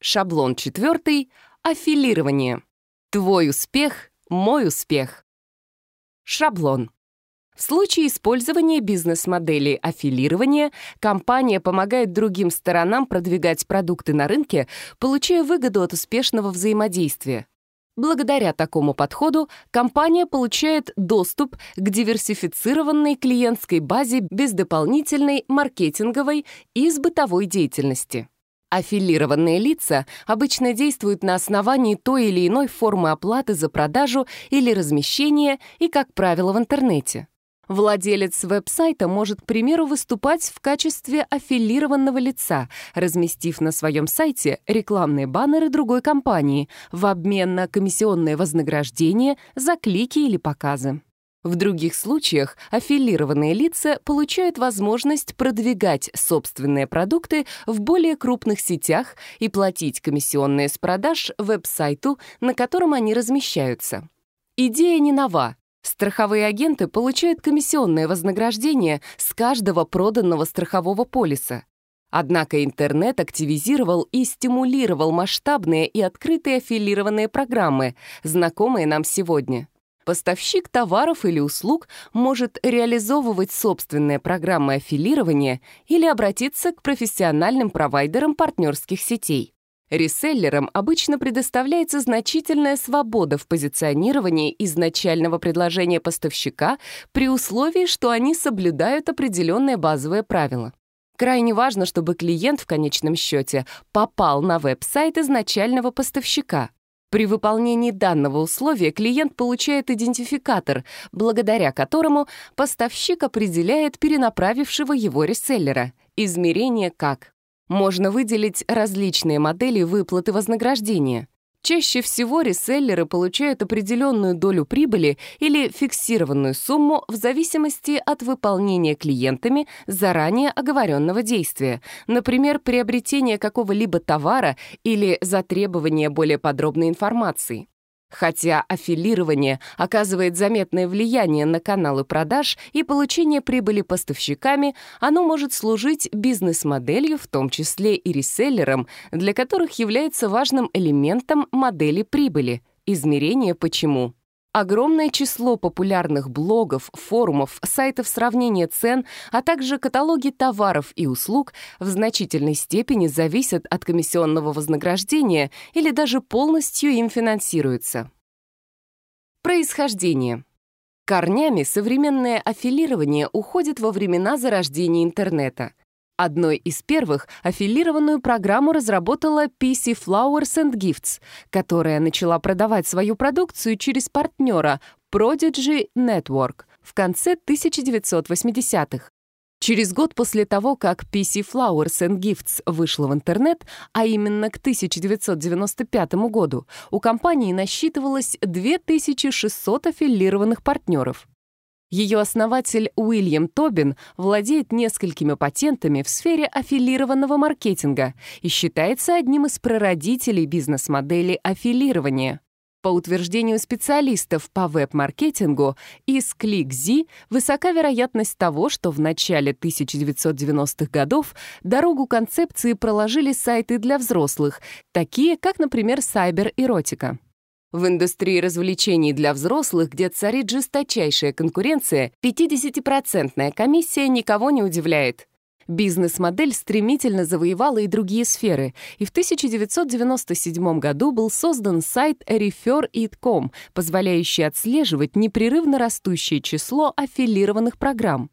Шаблон четвертый — аффилирование. Твой успех — мой успех. Шаблон. В случае использования бизнес-модели аффилирования компания помогает другим сторонам продвигать продукты на рынке, получая выгоду от успешного взаимодействия. Благодаря такому подходу компания получает доступ к диверсифицированной клиентской базе без дополнительной маркетинговой и сбытовой деятельности. Аффилированные лица обычно действуют на основании той или иной формы оплаты за продажу или размещение и, как правило, в интернете. Владелец веб-сайта может, к примеру, выступать в качестве аффилированного лица, разместив на своем сайте рекламные баннеры другой компании в обмен на комиссионное вознаграждение за клики или показы. В других случаях аффилированные лица получают возможность продвигать собственные продукты в более крупных сетях и платить комиссионные с продаж веб-сайту, на котором они размещаются. Идея не нова. Страховые агенты получают комиссионное вознаграждение с каждого проданного страхового полиса. Однако интернет активизировал и стимулировал масштабные и открытые аффилированные программы, знакомые нам сегодня поставщик товаров или услуг может реализовывать собственные программы аффилирования или обратиться к профессиональным провайдерам партнерских сетей. Реселлерам обычно предоставляется значительная свобода в позиционировании изначального предложения поставщика при условии, что они соблюдают определенные базовые правила. Крайне важно, чтобы клиент в конечном счете попал на веб-сайт изначального поставщика. При выполнении данного условия клиент получает идентификатор, благодаря которому поставщик определяет перенаправившего его реселлера. Измерение как? Можно выделить различные модели выплаты вознаграждения. Чаще всего реселлеры получают определенную долю прибыли или фиксированную сумму в зависимости от выполнения клиентами заранее оговоренного действия, например, приобретения какого-либо товара или затребование более подробной информации. Хотя аффилирование оказывает заметное влияние на каналы продаж и получение прибыли поставщиками, оно может служить бизнес-моделью, в том числе и реселлерам, для которых является важным элементом модели прибыли. Измерение «почему». Огромное число популярных блогов, форумов, сайтов сравнения цен, а также каталоги товаров и услуг в значительной степени зависят от комиссионного вознаграждения или даже полностью им финансируются. Происхождение. Корнями современное аффилирование уходит во времена зарождения интернета — Одной из первых аффилированную программу разработала PC Flowers and Gifts, которая начала продавать свою продукцию через партнера Prodigy Network в конце 1980-х. Через год после того, как PC Flowers and Gifts вышла в интернет, а именно к 1995 году, у компании насчитывалось 2600 аффилированных партнеров. Ее основатель Уильям Тобин владеет несколькими патентами в сфере аффилированного маркетинга и считается одним из прародителей бизнес-модели аффилирования. По утверждению специалистов по веб-маркетингу из ClickZ высока вероятность того, что в начале 1990-х годов дорогу концепции проложили сайты для взрослых, такие как, например, Cyber Erotica. В индустрии развлечений для взрослых, где царит жесточайшая конкуренция, 50-процентная комиссия никого не удивляет. Бизнес-модель стремительно завоевала и другие сферы, и в 1997 году был создан сайт refer.it.com, позволяющий отслеживать непрерывно растущее число аффилированных программ.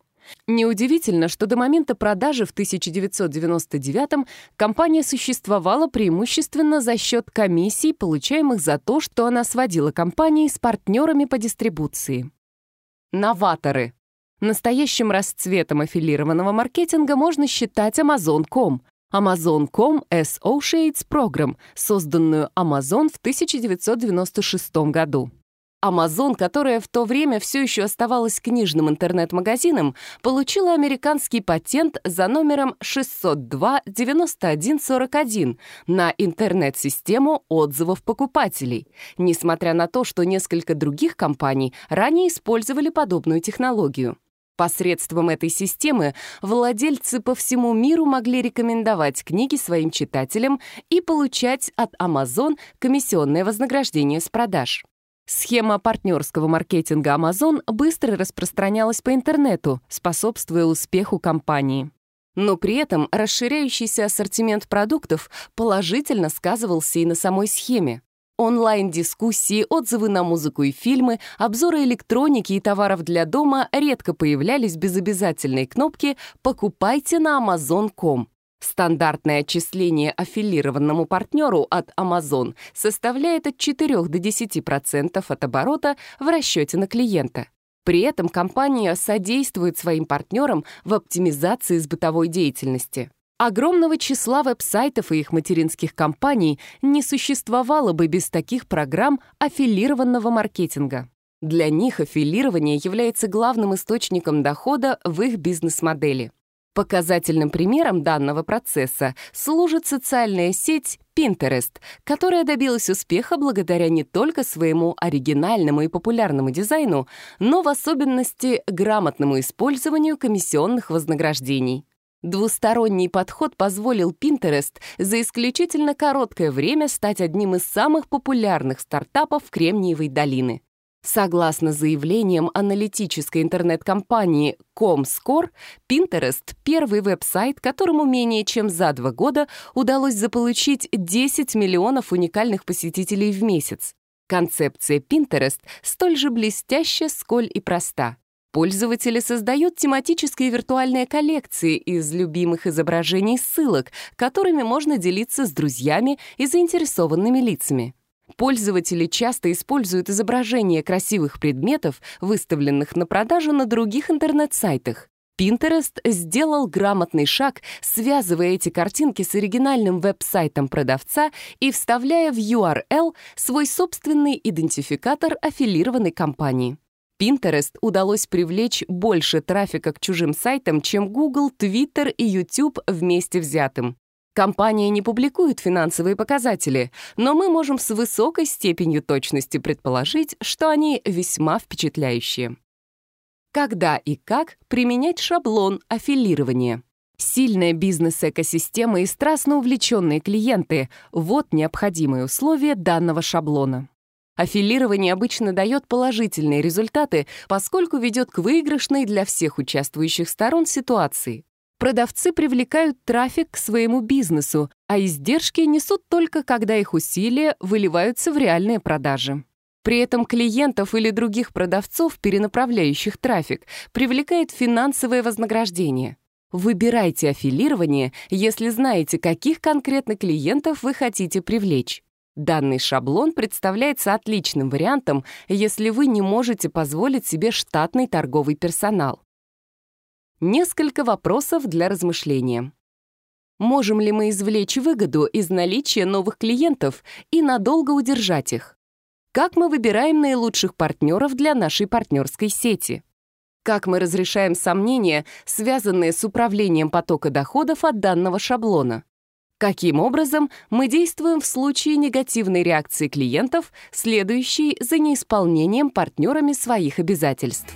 Неудивительно, что до момента продажи в 1999-м компания существовала преимущественно за счет комиссий, получаемых за то, что она сводила компании с партнерами по дистрибуции. Новаторы. Настоящим расцветом аффилированного маркетинга можно считать Amazon.com. Amazon.com Associates Program, созданную Amazon в 1996 году. Amazon, которая в то время все еще оставалась книжным интернет-магазином, получила американский патент за номером 602-9141 на интернет-систему отзывов покупателей, несмотря на то, что несколько других компаний ранее использовали подобную технологию. Посредством этой системы владельцы по всему миру могли рекомендовать книги своим читателям и получать от Amazon комиссионное вознаграждение с продаж. Схема партнерского маркетинга Amazon быстро распространялась по интернету, способствуя успеху компании. Но при этом расширяющийся ассортимент продуктов положительно сказывался и на самой схеме. Онлайн-дискуссии, отзывы на музыку и фильмы, обзоры электроники и товаров для дома редко появлялись без обязательной кнопки «Покупайте на Amazon.com». Стандартное отчисление аффилированному партнеру от Amazon составляет от 4 до 10% от оборота в расчете на клиента. При этом компания содействует своим партнерам в оптимизации бытовой деятельности. Огромного числа веб-сайтов и их материнских компаний не существовало бы без таких программ аффилированного маркетинга. Для них аффилирование является главным источником дохода в их бизнес-модели. Показательным примером данного процесса служит социальная сеть Pinterest, которая добилась успеха благодаря не только своему оригинальному и популярному дизайну, но в особенности грамотному использованию комиссионных вознаграждений. Двусторонний подход позволил Pinterest за исключительно короткое время стать одним из самых популярных стартапов Кремниевой долины. Согласно заявлениям аналитической интернет-компании Comscore, Pinterest — первый веб-сайт, которому менее чем за два года удалось заполучить 10 миллионов уникальных посетителей в месяц. Концепция Pinterest столь же блестяща, сколь и проста. Пользователи создают тематические виртуальные коллекции из любимых изображений ссылок, которыми можно делиться с друзьями и заинтересованными лицами. Пользователи часто используют изображения красивых предметов, выставленных на продажу на других интернет-сайтах. Pinterest сделал грамотный шаг, связывая эти картинки с оригинальным веб-сайтом продавца и вставляя в URL свой собственный идентификатор аффилированной компании. Pinterest удалось привлечь больше трафика к чужим сайтам, чем Google, Twitter и YouTube вместе взятым. Компания не публикует финансовые показатели, но мы можем с высокой степенью точности предположить, что они весьма впечатляющие. Когда и как применять шаблон аффилирования? Сильная бизнес-экосистема и страстно увлеченные клиенты — вот необходимые условия данного шаблона. Аффилирование обычно дает положительные результаты, поскольку ведет к выигрышной для всех участвующих сторон ситуации. Продавцы привлекают трафик к своему бизнесу, а издержки несут только, когда их усилия выливаются в реальные продажи. При этом клиентов или других продавцов, перенаправляющих трафик, привлекает финансовое вознаграждение. Выбирайте аффилирование, если знаете, каких конкретно клиентов вы хотите привлечь. Данный шаблон представляется отличным вариантом, если вы не можете позволить себе штатный торговый персонал. Несколько вопросов для размышления. Можем ли мы извлечь выгоду из наличия новых клиентов и надолго удержать их? Как мы выбираем наилучших партнеров для нашей партнерской сети? Как мы разрешаем сомнения, связанные с управлением потока доходов от данного шаблона? Каким образом мы действуем в случае негативной реакции клиентов, следующей за неисполнением партнерами своих обязательств?